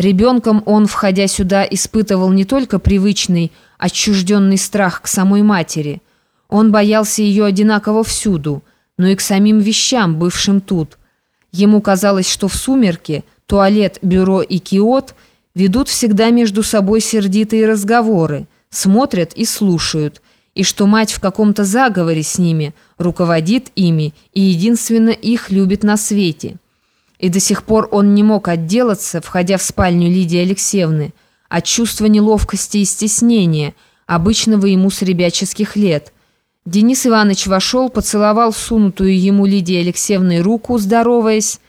Ребенком он, входя сюда, испытывал не только привычный, отчужденный страх к самой матери. Он боялся ее одинаково всюду, но и к самим вещам, бывшим тут. Ему казалось, что в сумерке туалет, бюро и киот ведут всегда между собой сердитые разговоры, смотрят и слушают, и что мать в каком-то заговоре с ними, руководит ими и единственно их любит на свете. И до сих пор он не мог отделаться, входя в спальню Лидии Алексеевны, от чувства неловкости и стеснения, обычного ему с ребяческих лет. Денис Иванович вошел, поцеловал сунутую ему Лидии Алексеевной руку, здороваясь,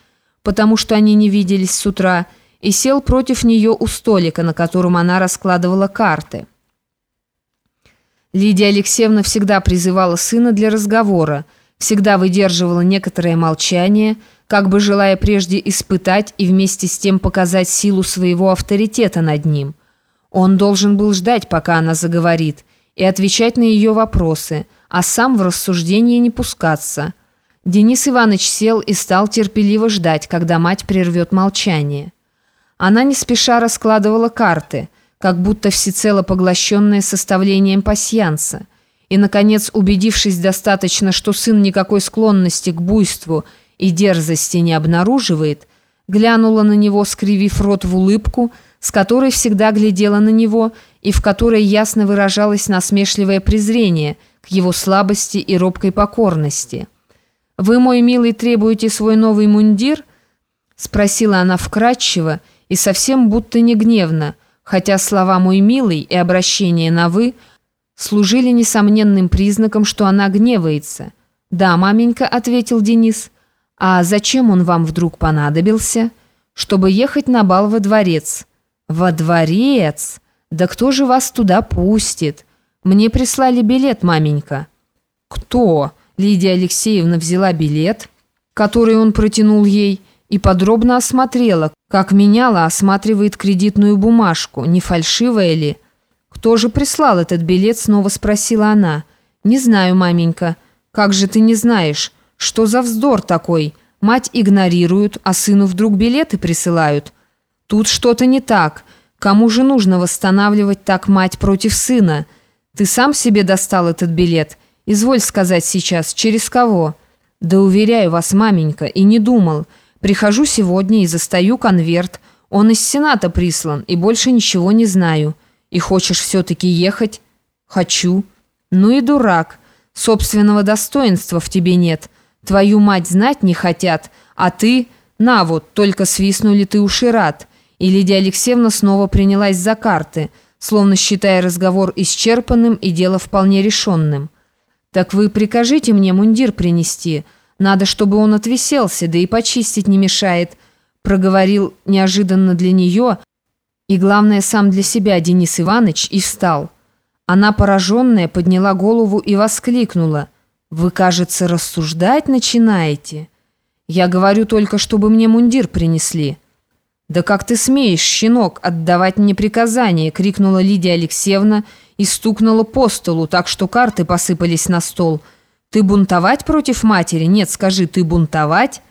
потому что они не виделись с утра, и сел против нее у столика, на котором она раскладывала карты. Лидия Алексеевна всегда призывала сына для разговора, всегда выдерживала некоторое молчание, как бы желая прежде испытать и вместе с тем показать силу своего авторитета над ним. Он должен был ждать, пока она заговорит, и отвечать на ее вопросы, а сам в рассуждение не пускаться. Денис Иванович сел и стал терпеливо ждать, когда мать прервет молчание. Она не спеша раскладывала карты, как будто всецело поглощенная составлением пасьянса. И, наконец, убедившись достаточно, что сын никакой склонности к буйству – и дерзости не обнаруживает, глянула на него, скривив рот в улыбку, с которой всегда глядела на него и в которой ясно выражалось насмешливое презрение к его слабости и робкой покорности. «Вы, мой милый, требуете свой новый мундир?» спросила она вкратчиво и совсем будто не гневно, хотя слова «мой милый» и обращение на «вы» служили несомненным признаком, что она гневается. «Да, маменька», — ответил Денис, — «А зачем он вам вдруг понадобился?» «Чтобы ехать на бал во дворец». «Во дворец? Да кто же вас туда пустит? Мне прислали билет, маменька». «Кто?» Лидия Алексеевна взяла билет, который он протянул ей, и подробно осмотрела, как меняла осматривает кредитную бумажку, не фальшивая ли. «Кто же прислал этот билет?» снова спросила она. «Не знаю, маменька. Как же ты не знаешь?» Что за вздор такой? Мать игнорируют, а сыну вдруг билеты присылают. Тут что-то не так. Кому же нужно восстанавливать так мать против сына? Ты сам себе достал этот билет? Изволь сказать сейчас, через кого? Да уверяю вас, маменька, и не думал. Прихожу сегодня и застаю конверт. Он из Сената прислан, и больше ничего не знаю. И хочешь все-таки ехать? Хочу. Ну и дурак. Собственного достоинства в тебе нет». Твою мать знать не хотят, а ты... На вот, только свистнули ты уши рад». И Лидия Алексеевна снова принялась за карты, словно считая разговор исчерпанным и дело вполне решенным. «Так вы прикажите мне мундир принести. Надо, чтобы он отвиселся, да и почистить не мешает», проговорил неожиданно для нее и, главное, сам для себя Денис Иванович и встал. Она, пораженная, подняла голову и воскликнула – «Вы, кажется, рассуждать начинаете? Я говорю только, чтобы мне мундир принесли». «Да как ты смеешь, щенок, отдавать мне приказания?» — крикнула Лидия Алексеевна и стукнула по столу, так что карты посыпались на стол. «Ты бунтовать против матери? Нет, скажи, ты бунтовать?»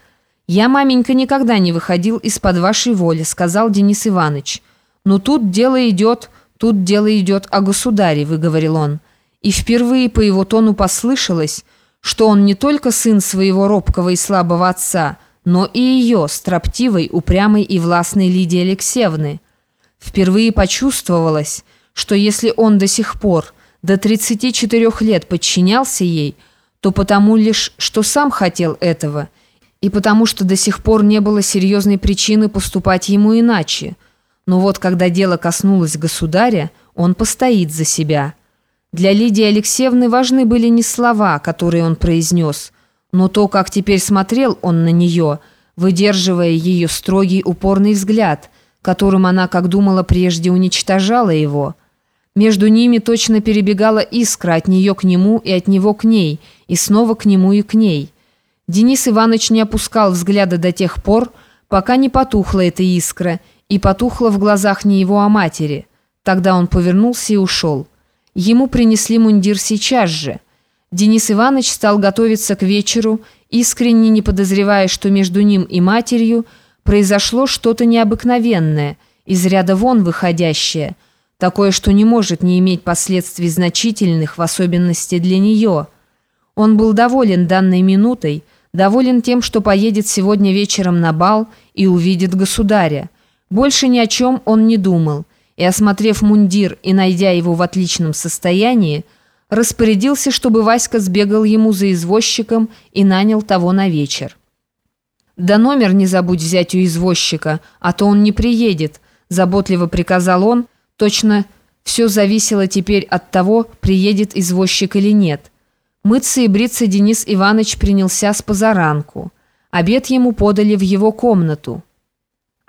«Я, маменька, никогда не выходил из-под вашей воли», — сказал Денис Иванович. «Но тут дело идет, тут дело идет о государе», — выговорил он и впервые по его тону послышалось, что он не только сын своего робкого и слабого отца, но и ее, строптивой, упрямой и властной Лидии Алексеевны. Впервые почувствовалось, что если он до сих пор, до 34 лет подчинялся ей, то потому лишь, что сам хотел этого, и потому что до сих пор не было серьезной причины поступать ему иначе. Но вот когда дело коснулось государя, он постоит за себя – для Лидии Алексеевны важны были не слова, которые он произнес, но то, как теперь смотрел он на нее, выдерживая ее строгий упорный взгляд, которым она, как думала прежде, уничтожала его. Между ними точно перебегала искра от нее к нему и от него к ней, и снова к нему и к ней. Денис Иванович не опускал взгляда до тех пор, пока не потухла эта искра, и потухла в глазах не его, а матери. Тогда он повернулся и ушел. Ему принесли мундир сейчас же. Денис Иванович стал готовиться к вечеру, искренне не подозревая, что между ним и матерью произошло что-то необыкновенное, из ряда вон выходящее, такое, что не может не иметь последствий значительных, в особенности для нее. Он был доволен данной минутой, доволен тем, что поедет сегодня вечером на бал и увидит государя. Больше ни о чем он не думал, и, осмотрев мундир и найдя его в отличном состоянии, распорядился, чтобы Васька сбегал ему за извозчиком и нанял того на вечер. «Да номер не забудь взять у извозчика, а то он не приедет», заботливо приказал он, точно все зависело теперь от того, приедет извозчик или нет. Мыться и бриться Денис Иванович принялся с позаранку. Обед ему подали в его комнату.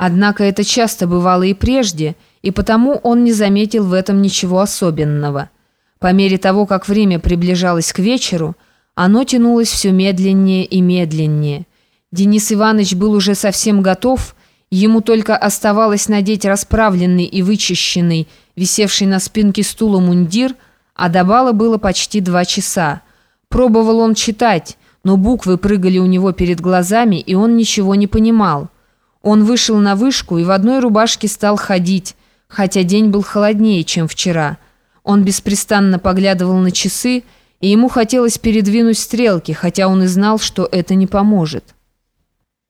Однако это часто бывало и прежде, и потому он не заметил в этом ничего особенного. По мере того, как время приближалось к вечеру, оно тянулось все медленнее и медленнее. Денис Иванович был уже совсем готов, ему только оставалось надеть расправленный и вычищенный, висевший на спинке стула мундир, а до бала было почти два часа. Пробовал он читать, но буквы прыгали у него перед глазами, и он ничего не понимал. Он вышел на вышку и в одной рубашке стал ходить, хотя день был холоднее, чем вчера. Он беспрестанно поглядывал на часы, и ему хотелось передвинуть стрелки, хотя он и знал, что это не поможет.